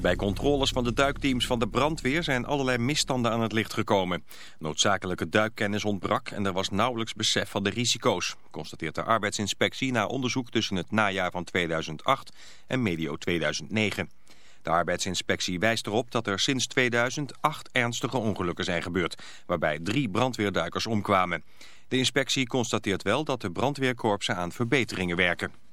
Bij controles van de duikteams van de brandweer zijn allerlei misstanden aan het licht gekomen. Noodzakelijke duikkennis ontbrak en er was nauwelijks besef van de risico's, constateert de arbeidsinspectie na onderzoek tussen het najaar van 2008 en medio 2009. De arbeidsinspectie wijst erop dat er sinds 2008 ernstige ongelukken zijn gebeurd, waarbij drie brandweerduikers omkwamen. De inspectie constateert wel dat de brandweerkorpsen aan verbeteringen werken.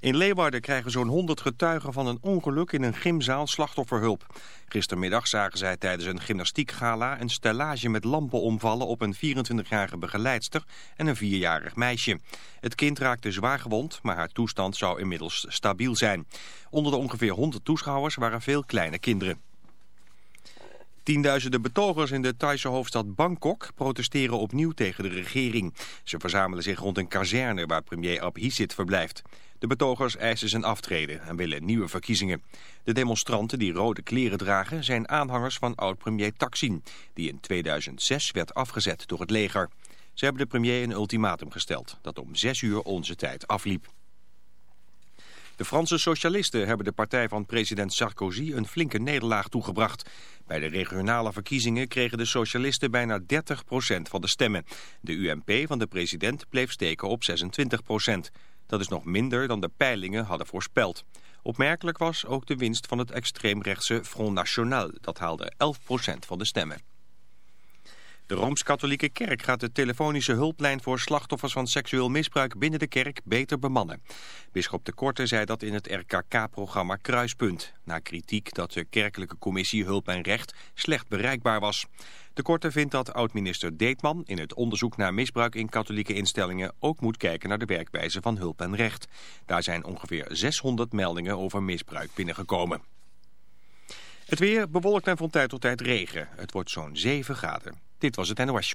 In Leeuwarden krijgen zo'n 100 getuigen van een ongeluk in een gymzaal slachtofferhulp. Gistermiddag zagen zij tijdens een gymnastiekgala een stellage met lampen omvallen op een 24-jarige begeleidster en een 4-jarig meisje. Het kind raakte zwaar gewond, maar haar toestand zou inmiddels stabiel zijn. Onder de ongeveer 100 toeschouwers waren veel kleine kinderen. Tienduizenden betogers in de Thaise hoofdstad Bangkok protesteren opnieuw tegen de regering. Ze verzamelen zich rond een kazerne waar premier Abhisit verblijft. De betogers eisen zijn aftreden en willen nieuwe verkiezingen. De demonstranten die rode kleren dragen zijn aanhangers van oud-premier Taksin... die in 2006 werd afgezet door het leger. Ze hebben de premier een ultimatum gesteld dat om zes uur onze tijd afliep. De Franse socialisten hebben de partij van president Sarkozy een flinke nederlaag toegebracht. Bij de regionale verkiezingen kregen de socialisten bijna 30% van de stemmen. De UMP van de president bleef steken op 26%. Dat is nog minder dan de peilingen hadden voorspeld. Opmerkelijk was ook de winst van het extreemrechtse Front National. Dat haalde 11% van de stemmen. De Rooms-Katholieke Kerk gaat de telefonische hulplijn voor slachtoffers van seksueel misbruik binnen de kerk beter bemannen. Bisschop de Korte zei dat in het RKK-programma Kruispunt, na kritiek dat de kerkelijke commissie Hulp en Recht slecht bereikbaar was. De Korte vindt dat oud-minister Deetman in het onderzoek naar misbruik in katholieke instellingen ook moet kijken naar de werkwijze van Hulp en Recht. Daar zijn ongeveer 600 meldingen over misbruik binnengekomen. Het weer bewolkt en van tijd tot tijd regen. Het wordt zo'n 7 graden. Dit was het NOS.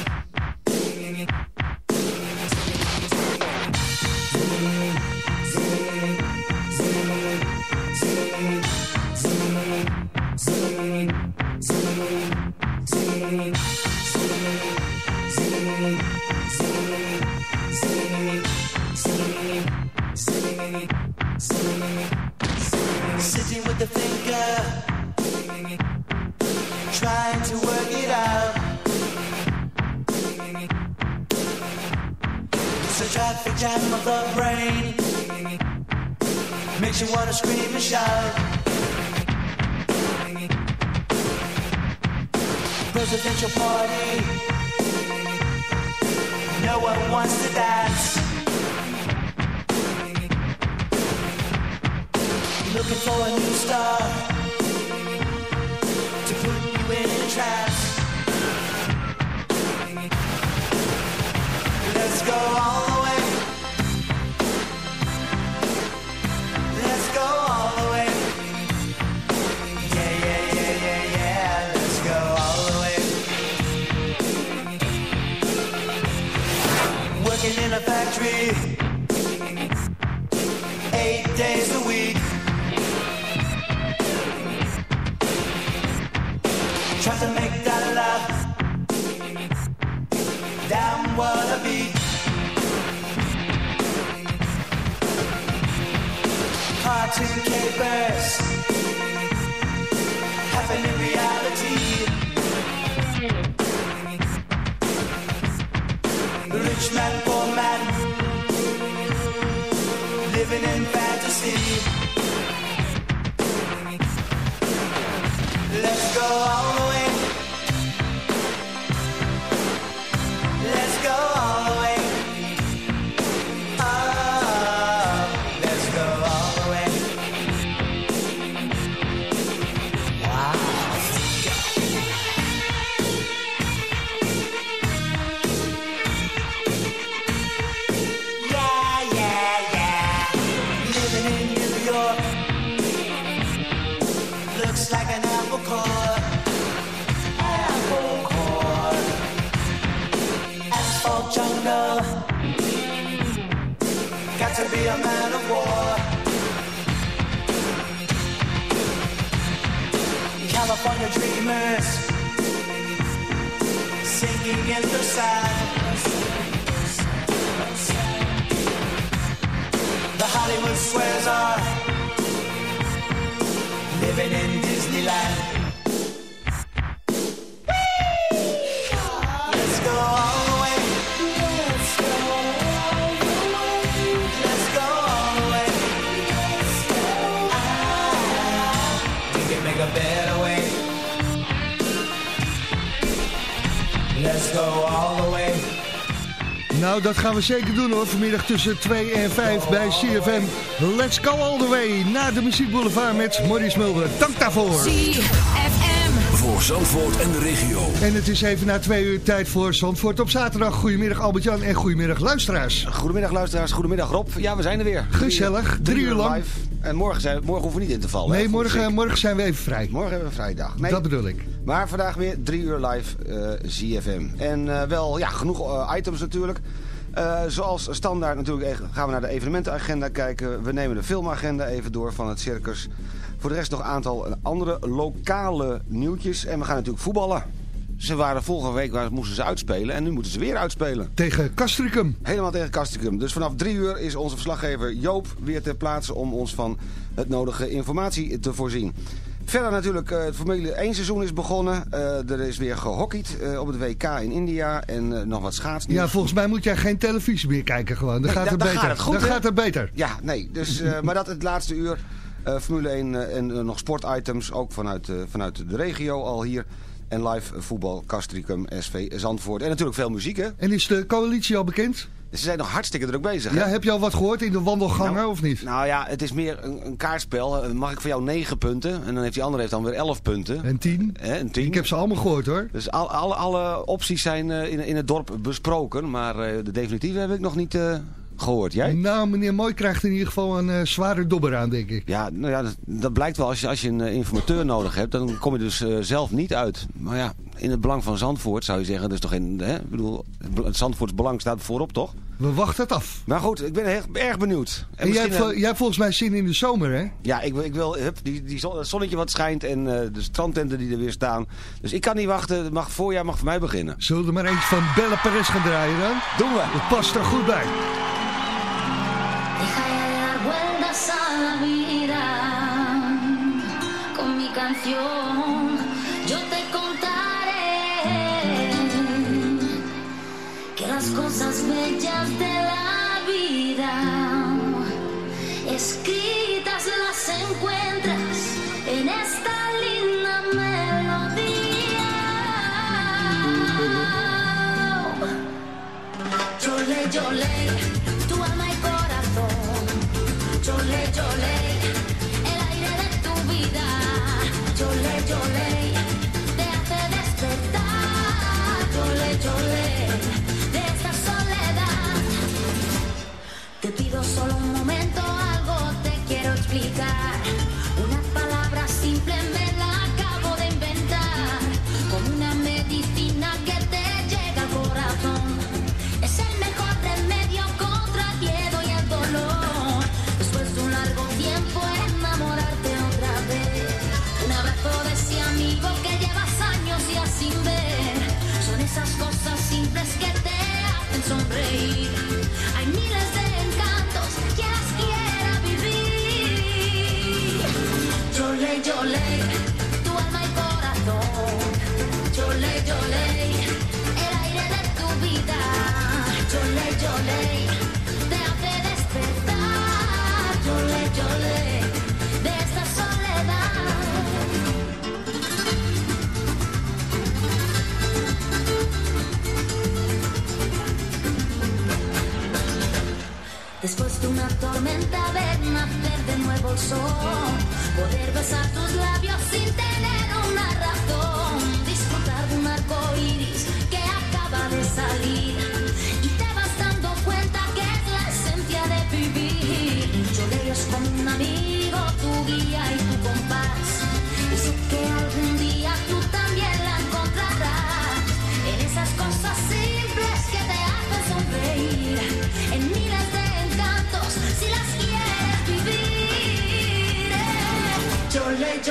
The brain, makes you wanna scream and shout. Presidential party, no one wants to dance. Looking for a new star to put you in a trance. Let's go all in a factory, eight days a go all the way. Nou, dat gaan we zeker doen hoor. Vanmiddag tussen 2 en 5 bij CFM. Let's go all the way naar de muziekboulevard met Maurice Mulder. Dank daarvoor. ZFM. Voor Zandvoort en de regio. En het is even na twee uur tijd voor Zandvoort op zaterdag. Goedemiddag Albert-Jan en goedemiddag luisteraars. Goedemiddag luisteraars, goedemiddag Rob. Ja, we zijn er weer. Gezellig, drie uur lang. live. En morgen, zijn, morgen hoeven we niet in te vallen. Nee, morgen, morgen zijn we even vrij. Morgen hebben we vrijdag. Nee, Dat bedoel ik. Maar vandaag weer drie uur live eh ZFM. En eh, wel, ja, genoeg eh, items natuurlijk. Zoals standaard natuurlijk gaan we naar de evenementenagenda kijken. We nemen de filmagenda even door van het circus. Voor de rest nog een aantal andere lokale nieuwtjes. En we gaan natuurlijk voetballen. Ze waren vorige week waar moesten ze uitspelen en nu moeten ze weer uitspelen. Tegen Castricum. Helemaal tegen Castricum. Dus vanaf drie uur is onze verslaggever Joop weer ter plaatse om ons van het nodige informatie te voorzien. Verder natuurlijk, eh, het Formule 1 seizoen is begonnen. Eh, er is weer gehockeyd eh, op het WK in India en nog wat schaatsnieuws. Ja, volgens mij moet jij geen televisie meer kijken gewoon. Dan Nee, gaat het dan beter. gaat het goed, dan gaat het beter. Ja, nee. Dus, maar dat het laatste uur. Formule 1 eh, en nog sportitems, ook vanuit, vanuit de regio al hier. En live voetbal, Castricum, SV Zandvoort. En natuurlijk veel muziek, hè? En is de coalitie al bekend? Ze zijn nog hartstikke druk bezig, hè? Ja, heb je al wat gehoord in de wandelgangen Nou, of niet? Nou ja, het is meer een, een kaartspel. Eh, Mag ik voor jou negen punten? En dan heeft die andere heeft dan weer elf punten. En tien? Hè, een tien. Ik heb ze allemaal gehoord hoor. Dus al, alle, alle opties zijn eh, in, in het dorp besproken. Maar eh, de definitieve heb ik nog niet gehoord. Jij? Nou, meneer Mooi krijgt in ieder geval een eh, zware dobber aan, denk ik. Ja, nou ja, dat, dat blijkt wel. Als je, als je een eh, informateur nodig hebt, dan kom je dus eh, zelf niet uit. Maar ja, in het belang van Zandvoort zou je zeggen, dat is toch geen... Hè? Ik bedoel, het Zandvoorts belang staat voorop, toch? We wachten het af. Maar goed, ik ben erg, erg benieuwd. En, jij, hebt, jij hebt volgens mij zin in de zomer, hè? Ja, ik wil, ik wil hup, die, die zon, zonnetje wat schijnt en de strandtenten die er weer staan. Dus ik kan niet wachten. Het mag, voorjaar mag voor mij beginnen. Zullen we er maar eentje van Bella Perez gaan draaien dan? Doen we. Het past er goed bij. Yo te contaré que las cosas bellas de la vida escritas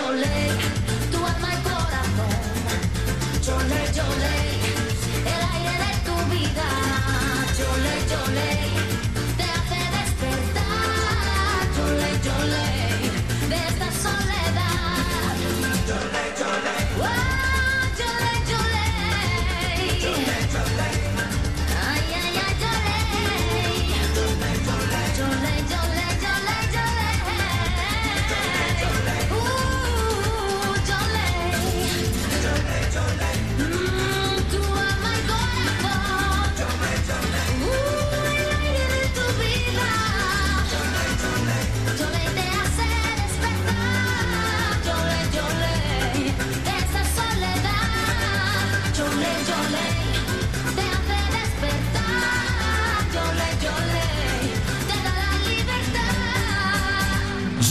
your leg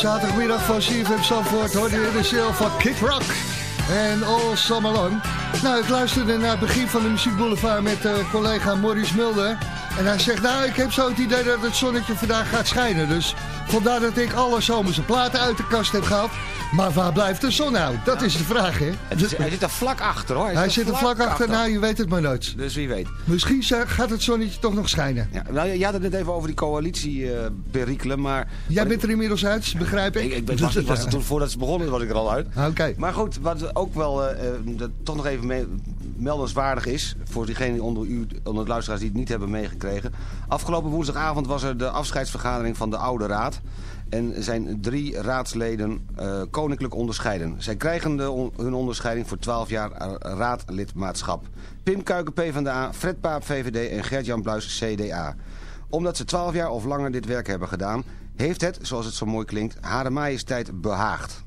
Zaterdagmiddag van CFM Zandvoort hoorde je de sale van Kid Rock en All Summer Long. Nou, ik luisterde naar het begin van de Muziek Boulevard met eh, collega Maurice Mulder. En hij zegt, nou, ik heb zo het idee dat het zonnetje vandaag gaat schijnen. Dus vandaar dat ik alle zomerse platen uit de kast heb gehaald. Maar waar blijft de zon nou? Dat is de vraag, hè? Het is- hij zit er vlak achter hoor. Hij zit er vlak achter, nou, je weet het maar nooit. Dus wie weet. Misschien gaat het zonnetje toch nog schijnen. Ja, nou, je had het net even over die coalitie-perikelen, maar... Jij bent er inmiddels uit, begrijp ik? Ik, ik ben- was, was er toen, voordat ze begonnen, was ik er al uit. Oké. Maar goed, wat ook wel eh, eh, dat toch nog even me- meldenswaardig is... voor diegenen onder u, onder de luisteraars die het niet hebben meegekregen... afgelopen woensdagavond was er de afscheidsvergadering van de Oude Raad... en zijn drie raadsleden eh, koninklijk onderscheiden. Zij krijgen de hun onderscheiding voor 12 jaar raadlidmaatschap. Pim Kuiken PvdA, Fred Paap VVD en Gert-Jan Bluis CDA. Omdat ze 12 jaar of langer dit werk hebben gedaan... heeft het, zoals het zo mooi klinkt, Hare Majesteit behaagd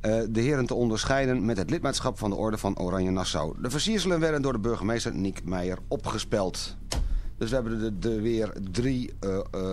eh, de heren te onderscheiden met het lidmaatschap van de Orde van Oranje Nassau. De versierselen werden door de burgemeester Niek Meijer opgespeld. Dus we hebben er de, weer drie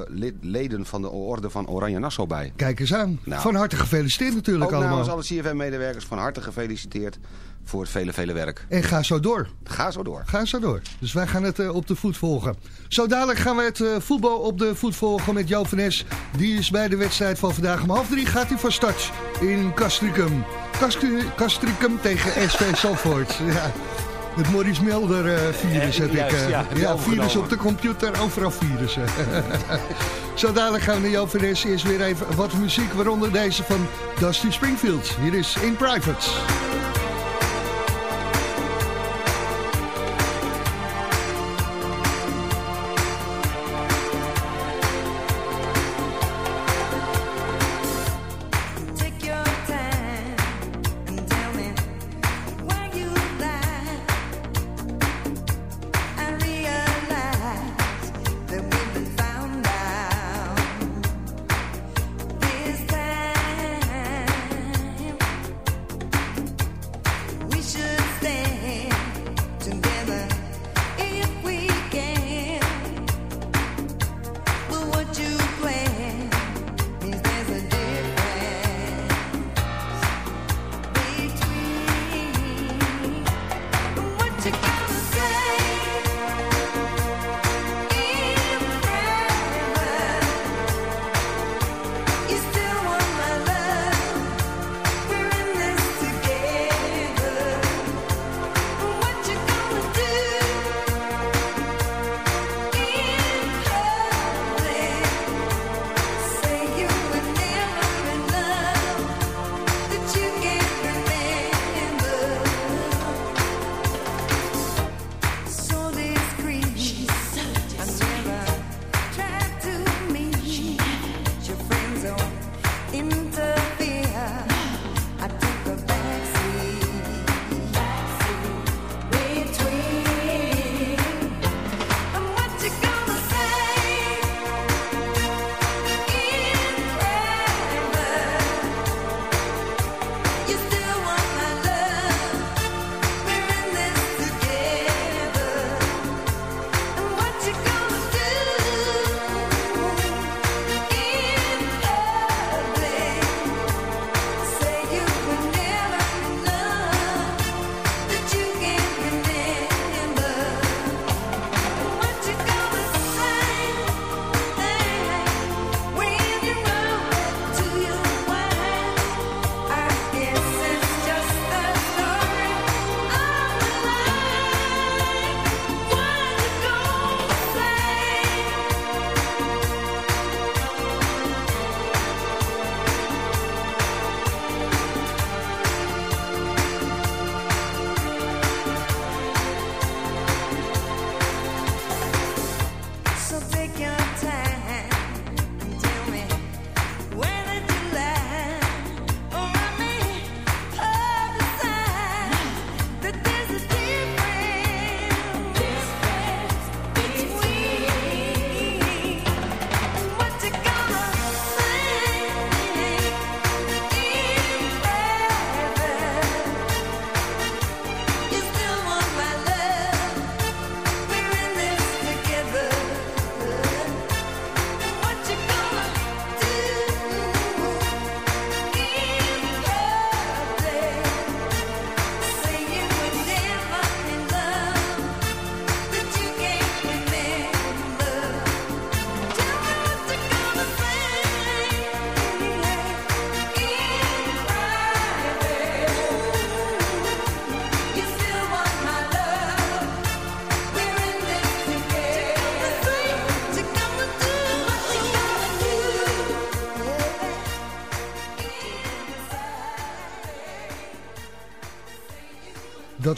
lid- leden van de Orde van Oranje Nassau bij. Kijk eens aan. Nou. Van harte gefeliciteerd natuurlijk Ook allemaal. namens alle CFM-medewerkers van harte gefeliciteerd voor het vele, vele werk. En ga zo door. Ga zo door. Ga zo door. Dus wij gaan het eh, op de voet volgen. Zo dadelijk gaan we het voetbal op de voet volgen met Jo van Es. Die is bij de wedstrijd van vandaag om half drie gaat hij van start in Castricum. Castri- Castricum tegen SV Zandvoort. Ja. Het Maurice Melder eh, virus Eh, heb juist, ik. eh, ja, virus op de computer, overal virussen. Zo dadelijk gaan we naar Jo van Es. Eerst weer even wat muziek, waaronder deze van Dusty Springfield. Hier is In Private.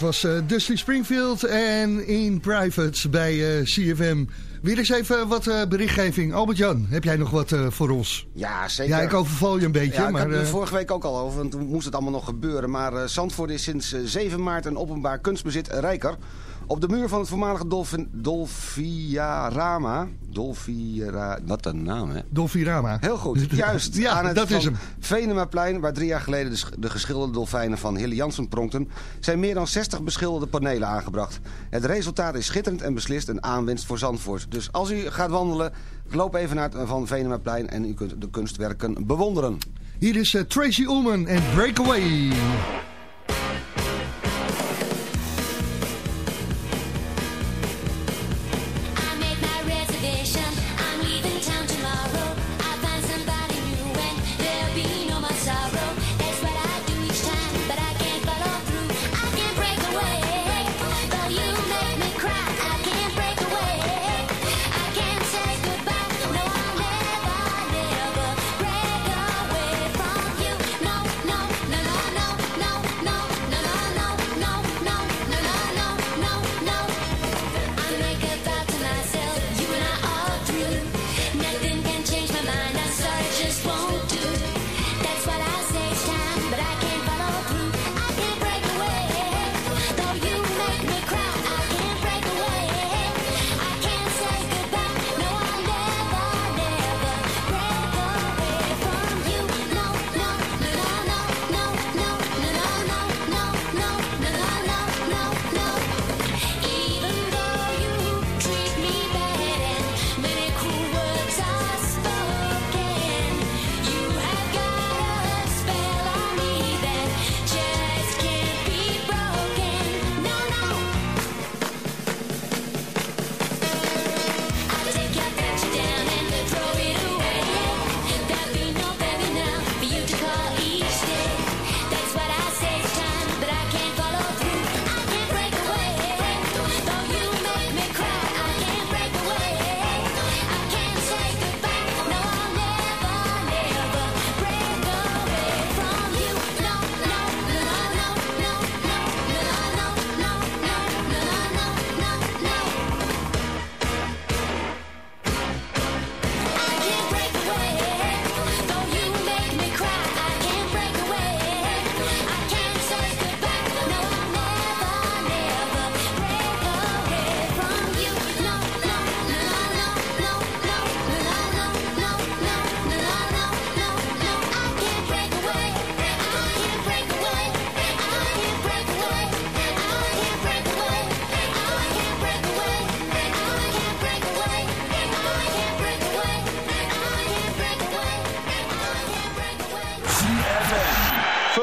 was eh, Dusty Springfield en in private bij eh, uh, CFM. Weer eens even wat eh, berichtgeving. Albert-Jan, heb jij nog wat voor ons? Ja, zeker. Ja, ik overval je een beetje. Ja, maar, ik het vorige week ook al over, want toen moest het allemaal nog gebeuren. Maar Zandvoort is sinds 7 maart een openbaar kunstbezit rijker... Op de muur van het voormalige Dolphin, Dolfiarama. Dolfira, wat een naam, hè? Dolfirama. Heel goed, dus juist. ja, aan het dat is hem. Venemaplein, waar drie jaar geleden de, geschilderde dolfijnen van Hille Jansen pronkten... zijn meer dan 60 beschilderde panelen aangebracht. Het resultaat is schitterend en beslist een aanwinst voor Zandvoort. Dus als u gaat wandelen, loop even naar het eh, Van Venemaplein... en u kunt de kunstwerken bewonderen. Hier is eh, Tracy Ullman en Breakaway.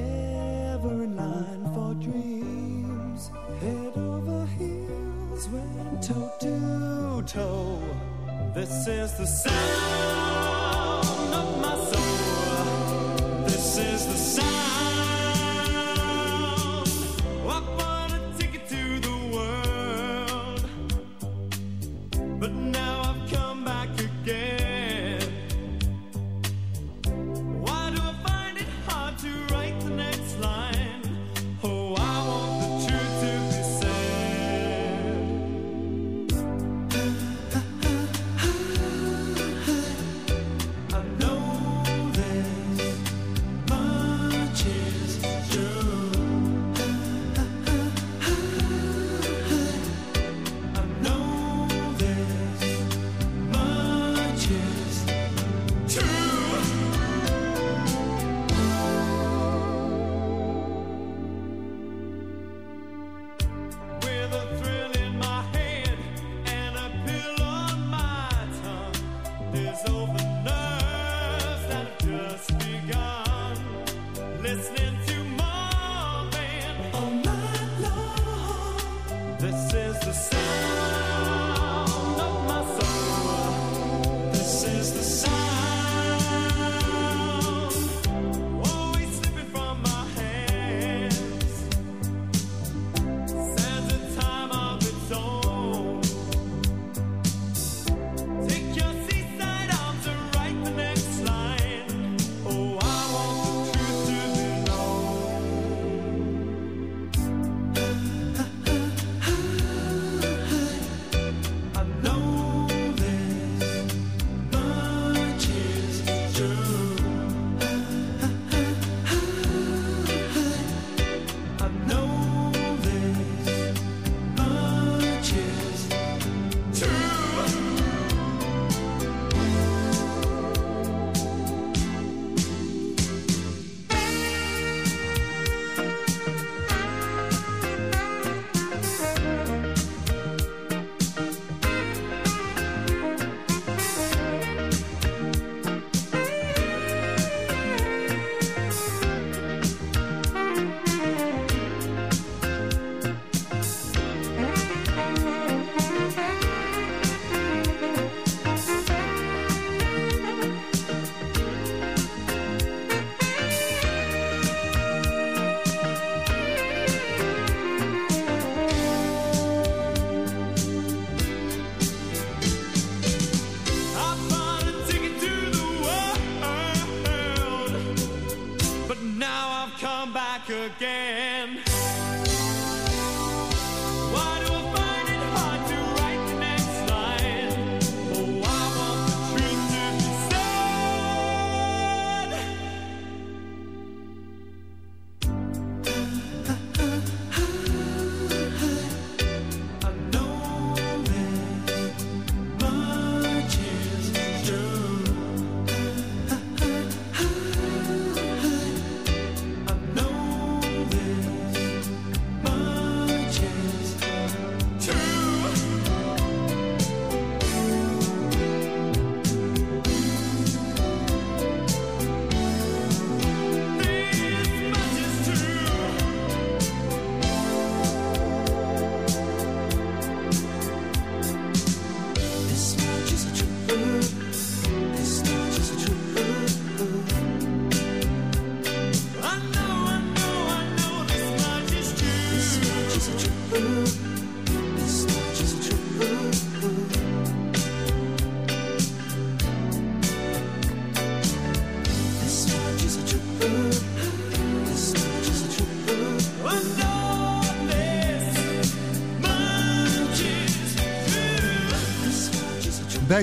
Never in line for dreams. Head over heels, went toe to toe. This is the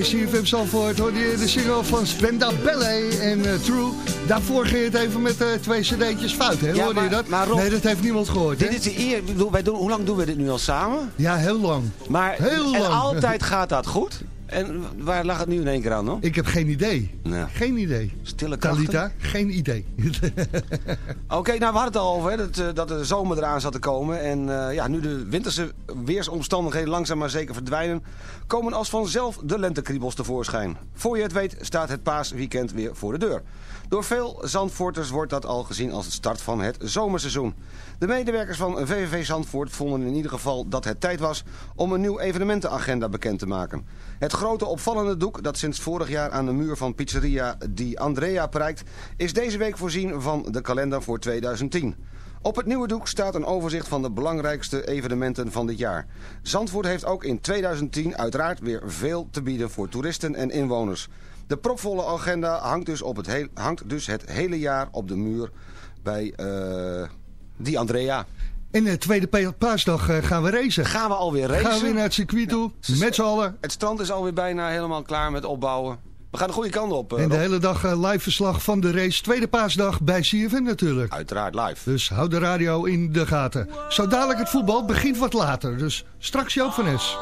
Bij CFM Zandvoort hoorde je de single van Spenda Ballet en eh, True. Daarvoor ging het even met eh, twee cd'tjes fout, hè? Ja, hoorde je dat? maar Rob- nee, dat heeft niemand gehoord, Dit hè? is de eer. bedoel, Wij doen, hoe lang doen we dit nu al samen? Ja, heel lang. Maar Heel en lang. altijd gaat dat goed. En waar lag het nu in één keer aan dan? Ik heb geen idee. Nou, Geen idee. stille krachten. Talita, geen idee. Oké, nou we hadden het al over hè, dat, eh, dat de zomer eraan zat te komen. En ja, nu de winterse weersomstandigheden langzaam maar zeker verdwijnen... komen als vanzelf de lentekriebels tevoorschijn. Voor je het weet staat het paasweekend weer voor de deur. Door veel Zandvoorters wordt dat al gezien als het start van het zomerseizoen. De medewerkers van VVV Zandvoort vonden in ieder geval dat het tijd was... om een nieuw evenementenagenda bekend te maken. Het grote opvallende doek dat sinds vorig jaar aan de muur van pizzeria Di Andrea prijkt... is deze week voorzien van de kalender voor 2010. Op het nieuwe doek staat een overzicht van de belangrijkste evenementen van dit jaar. Zandvoort heeft ook in 2010 uiteraard weer veel te bieden voor toeristen en inwoners. De propvolle agenda hangt dus, op het, heel, hangt dus het hele jaar op de muur bij eh Di Andrea. En de tweede pa- paasdag eh, gaan we racen. Gaan we alweer racen? Gaan we weer naar het circuit toe, met z'n allen. Het strand is alweer bijna helemaal klaar met opbouwen. We gaan de goede kant op. eh, En de hele dag eh, live verslag van de race. Tweede paasdag bij CFN natuurlijk. Uiteraard live. Dus houd de radio in de gaten. Zo dadelijk het voetbal begint wat later. Dus straks Joop van Es.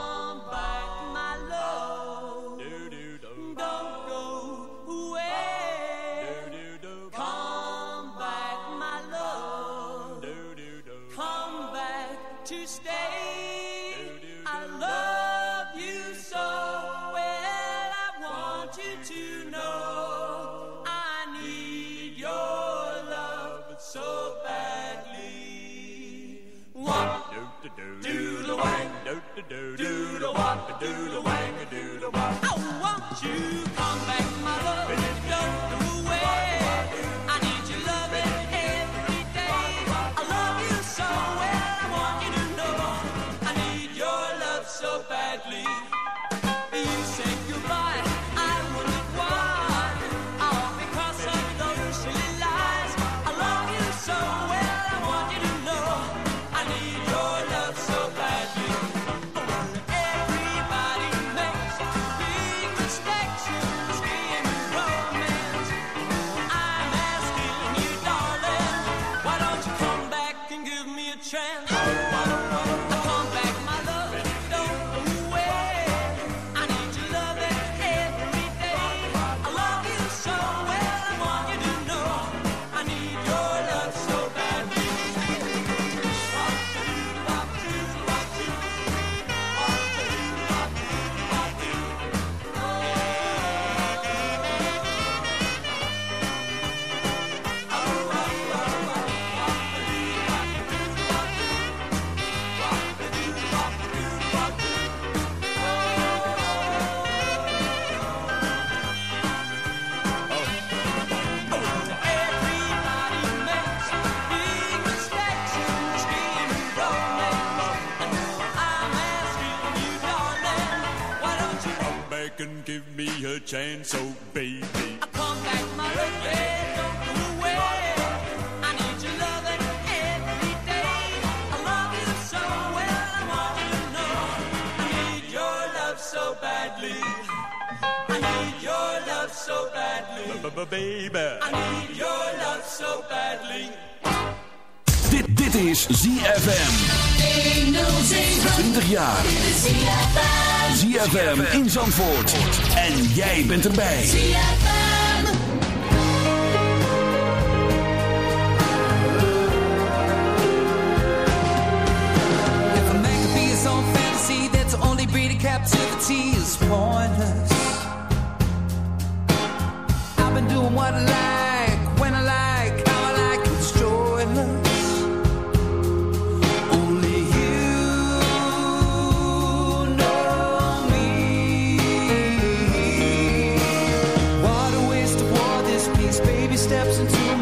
Bent erbij.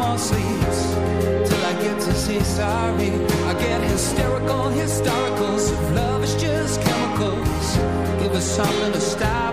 My sleeves till I get to say sorry. I get hysterical, historicals. Love is just chemicals, give us something to stop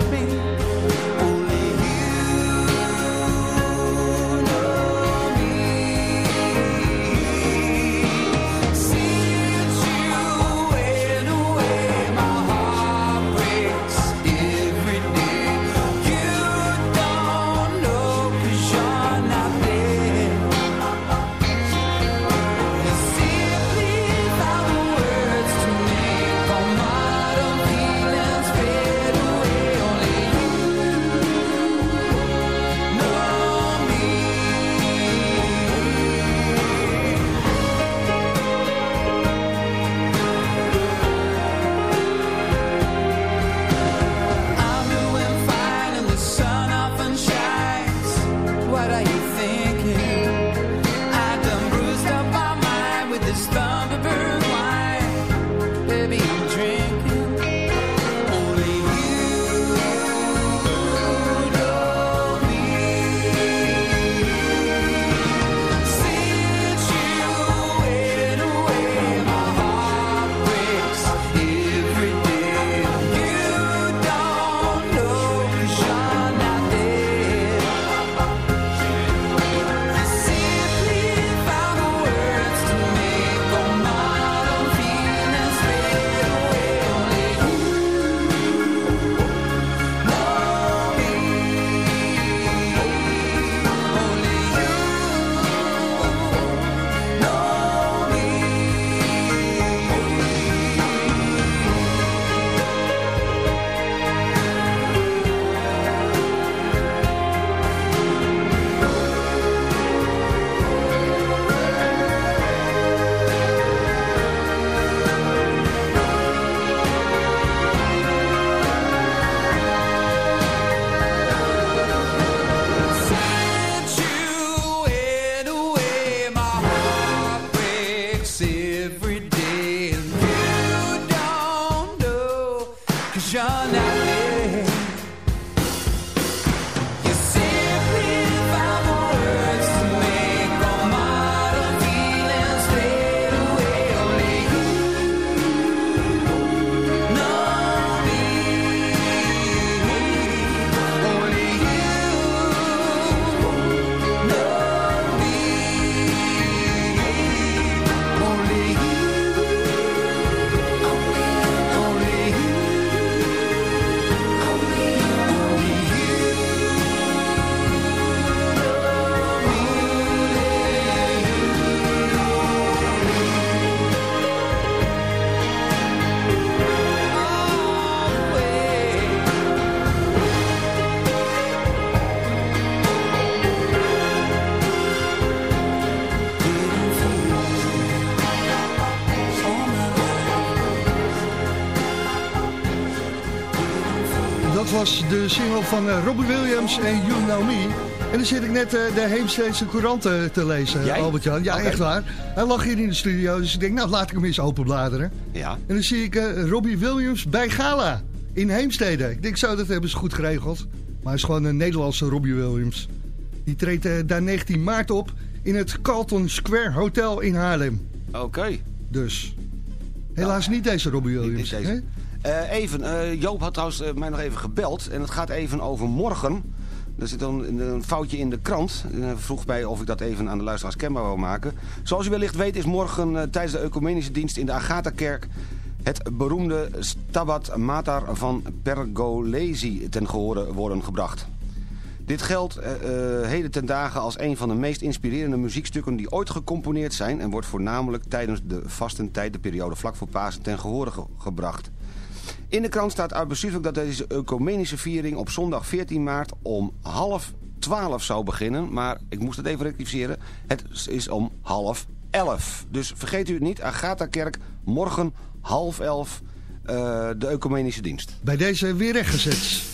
de single van eh, Robbie Williams en You Know Me. En dan zit ik net eh, de Heemsteedse Courant eh, te lezen? Albert-Jan. Ja, echt waar. Hij lag hier in de studio, dus ik denk, nou, laat ik hem eens openbladeren. Ja. En dan zie ik eh, Robbie Williams bij Gala in Heemstede. Ik denk, zo, dat hebben ze goed geregeld. Maar hij is gewoon een Nederlandse Robbie Williams. Die treedt daar 19 maart op in het Carlton Square Hotel in Haarlem. Oké. Dus, helaas niet deze Robbie Williams. Niet deze. Eh, even, eh, Joop had trouwens eh, mij nog even gebeld. En het gaat even over morgen. Er zit een, een foutje in de krant. Vroeg mij of ik dat even aan de luisteraars kenbaar wil maken. Zoals u wellicht weet is morgen tijdens de ecumenische dienst in de Agatha-kerk... het beroemde Stabat Mater van Pergolesi ten gehore worden gebracht. Dit geldt eh, heden ten dagen als een van de meest inspirerende muziekstukken die ooit gecomponeerd zijn... en wordt voornamelijk tijdens de vastentijd, de periode vlak voor Pasen, ten gehore ge- gebracht. In de krant staat uitbestuurlijk dat deze ecumenische viering op zondag 14 maart om half 12 zou beginnen. Maar ik moest het even rectificeren. Het is om half 11. Dus vergeet u het niet, Agatha-kerk, morgen half 11 eh, de ecumenische dienst. Bij deze weer rechtgezet.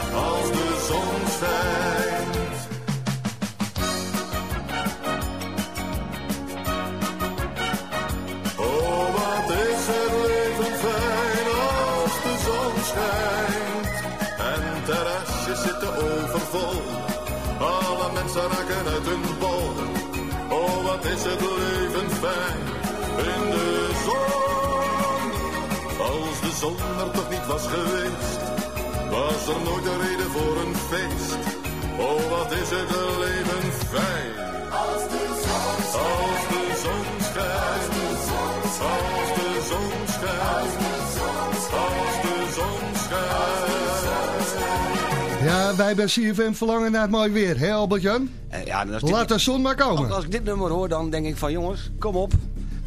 als de zon schijnt. Oh, wat is het leven fijn als de zon schijnt. En terrasjes zitten overvol. Alle mensen raken uit hun bol. Oh, wat is het leven fijn in de zon. Als de zon er toch niet was geweest, was er nooit een reden voor een feest. Oh, wat is het leven fijn. Als de zon schijnt. Als de zon schijnt. Als de zon schijnt. Als de zon schijnt. Ja, wij bij CFM verlangen naar het mooi weer, hè Albert-Jan? Eh, ja, dit- Laat de zon maar komen. Als ik dit nummer hoor, dan denk ik van jongens, kom op.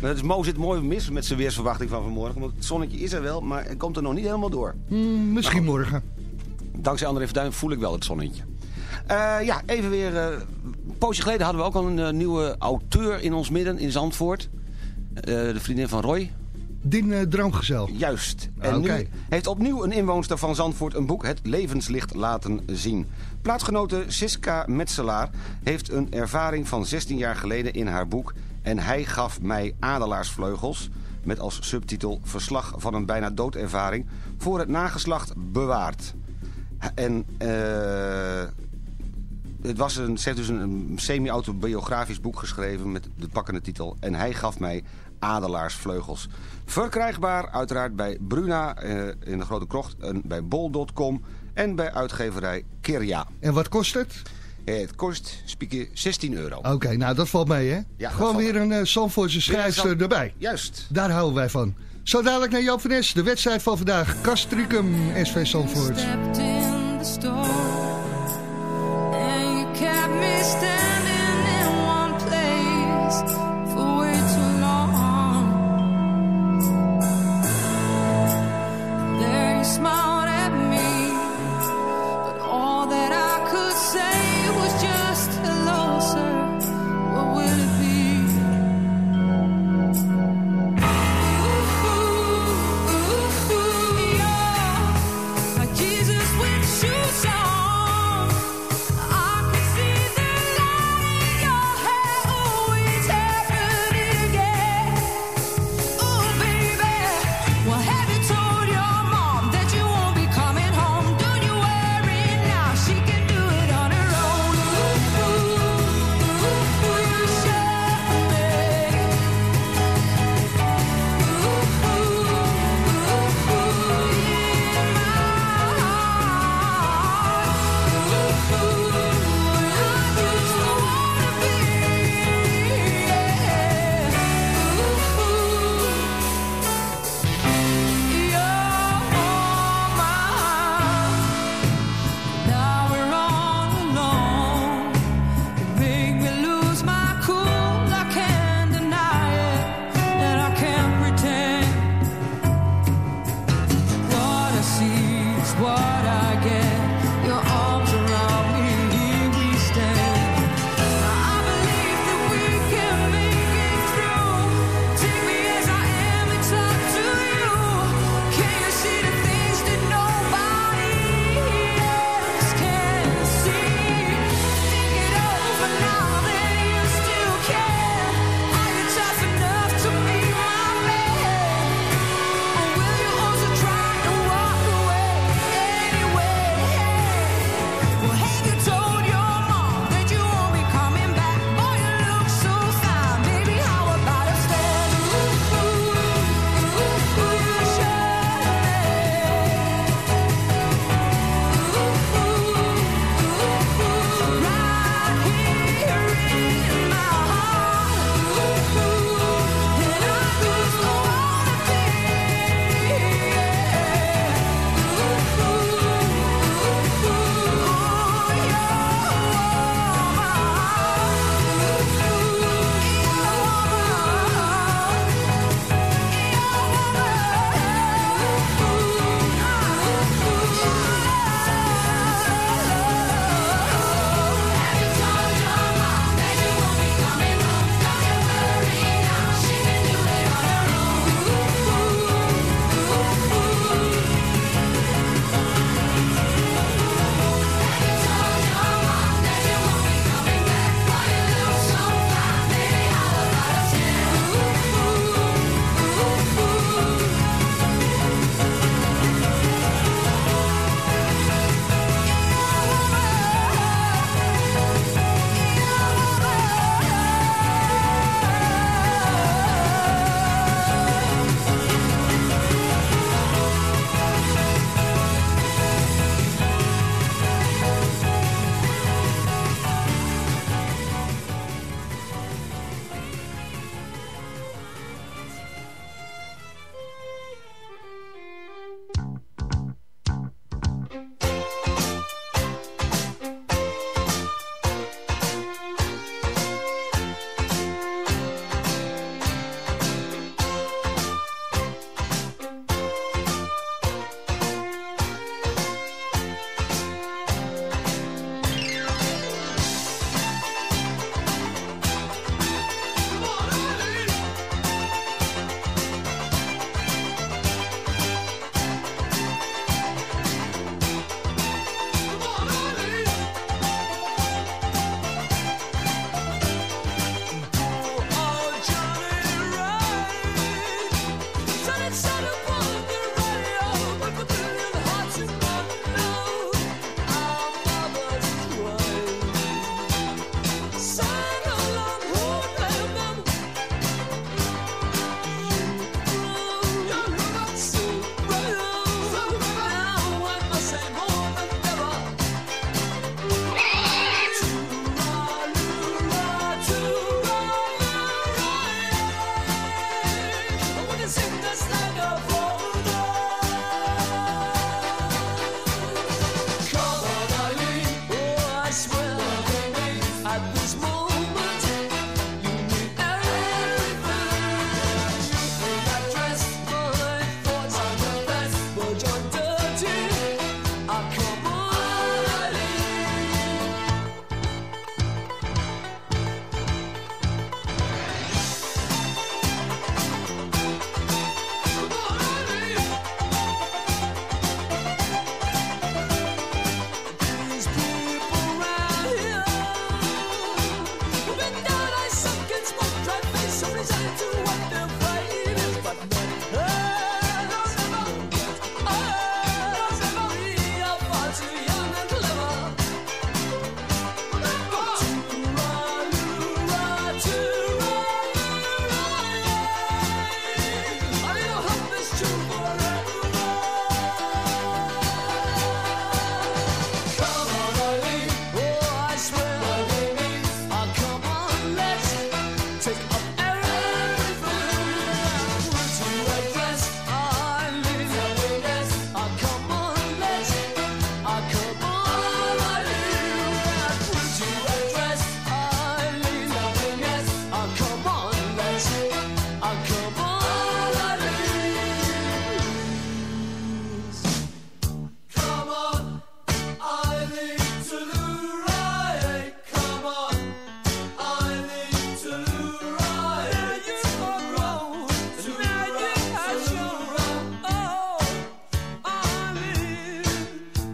Maar het is Mo zit mooi mis met zijn weersverwachting van vanmorgen. Want het zonnetje is er wel, maar het komt er nog niet helemaal door. Hmm, misschien morgen. Dankzij André Verduin voel ik wel het zonnetje. Eh, ja, even weer... eh, een poosje geleden hadden we ook al een eh, nieuwe auteur in ons midden in Zandvoort. De vriendin van Roy. Din uh, Droomgezel. Juist. Ah, En oké. nu heeft opnieuw een inwoonster van Zandvoort een boek Het Levenslicht laten zien. Plaatsgenote Siska Metselaar heeft een ervaring van 16 jaar geleden in haar boek... En hij gaf mij adelaarsvleugels... met als subtitel Verslag van een bijna doodervaring... voor het nageslacht bewaard. En eh, het was een, ze heeft dus een, een semi-autobiografisch boek geschreven met de pakkende titel. En hij gaf mij adelaarsvleugels. Verkrijgbaar uiteraard bij Bruna eh, in de Grote Krocht en bij bol.com en bij uitgeverij Kirja. En wat kost het? Eh, het kost spieken 16 euro. Oké, nou dat valt mee hè? dat Gewoon weer een uh, Zandvoortse schrijfster Zand- erbij. Juist. Daar houden wij van. Zo dadelijk naar Joop van Es, de wedstrijd van vandaag. Castricum, SV Zandvoort. Stepped in the store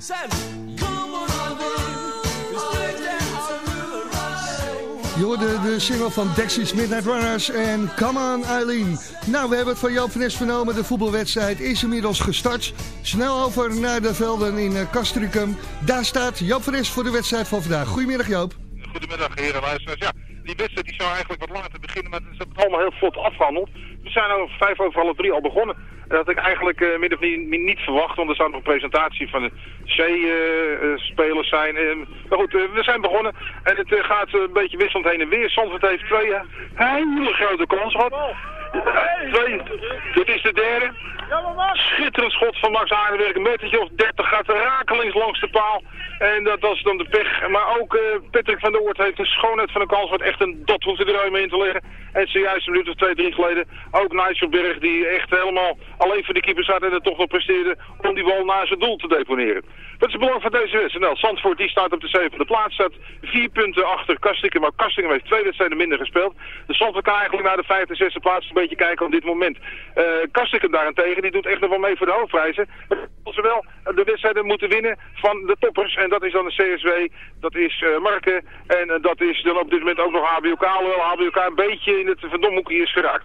Je hoorde de single van Dexys Midnight Runners en Come On Eileen. Nou, we hebben het van Joop van Nes vernomen. De voetbalwedstrijd is inmiddels gestart. Snel over naar de velden in eh, Castricum. Daar staat Joop van Nes voor de wedstrijd van vandaag. Goedemiddag Joop. Goedemiddag heren luisteraars. Ja, die wedstrijd die zou eigenlijk wat later beginnen, maar het is allemaal heel vlot afgehandeld. We zijn over vijf over half drie al begonnen. En dat had ik eigenlijk uh, min of niet, niet verwacht, want er staat nog een presentatie van de C-spelers zijn. Uh, maar goed, uh, we zijn begonnen en het gaat een beetje wisselend heen en weer. Zandvoort heeft twee hele grote kans gehad. Twee, dit is de derde. Schitterend schot van Max Aardenwerk. Een metertje of 30 gaat rakelings langs de paal. En dat was dan de pech. Maar ook uh, Patrick van der Oort heeft een schoonheid van de kans. Wat echt een dot hoeft er ruim in te leggen. En zojuist een minuut of twee, drie geleden ook Nigel Berg die echt helemaal alleen voor de keeper zat en het toch nog presteerde om die bal naar zijn doel te deponeren. Dat is het belang van deze wedstrijd. Nou, Zandvoort die staat op de zevende plaats, staat vier punten achter Kastikken, maar Kastikken heeft twee wedstrijden minder gespeeld. Dus Zandvoort kan eigenlijk naar de vijfde, zesde plaats een beetje kijken op dit moment. Uh, Kastikken daarentegen, die doet echt nog wel mee voor de hoofdprijzen. Ze wel de wedstrijden moeten winnen van de toppers en dat is dan de CSW, dat is uh, Marken en uh, dat is dan op dit moment ook nog HBOK, alhoewel HBOK een beetje in het verdomhoekje is geraakt.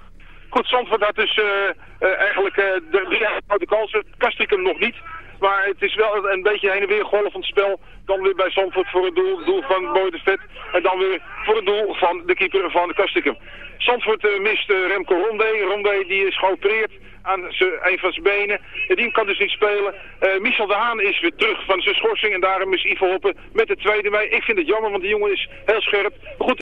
Goed, Zandvoort had dus uh, eigenlijk de drie grote kansen. Kastrikum nog niet. Maar het is wel een beetje heen en weer golvend spel. Dan weer bij Zandvoort voor het doel, doel van Boy Vet. En dan weer voor het doel van de keeper van de Kastrikum. Zandvoort mist Remco Ronde. Ronde die is geopereerd aan een van zijn benen. Die kan dus niet spelen. Uh, Michel de Haan is weer terug van zijn schorsing. En daarom is Ivo Hoppen met de tweede mee. Ik vind het jammer, want die jongen is heel scherp. Goed,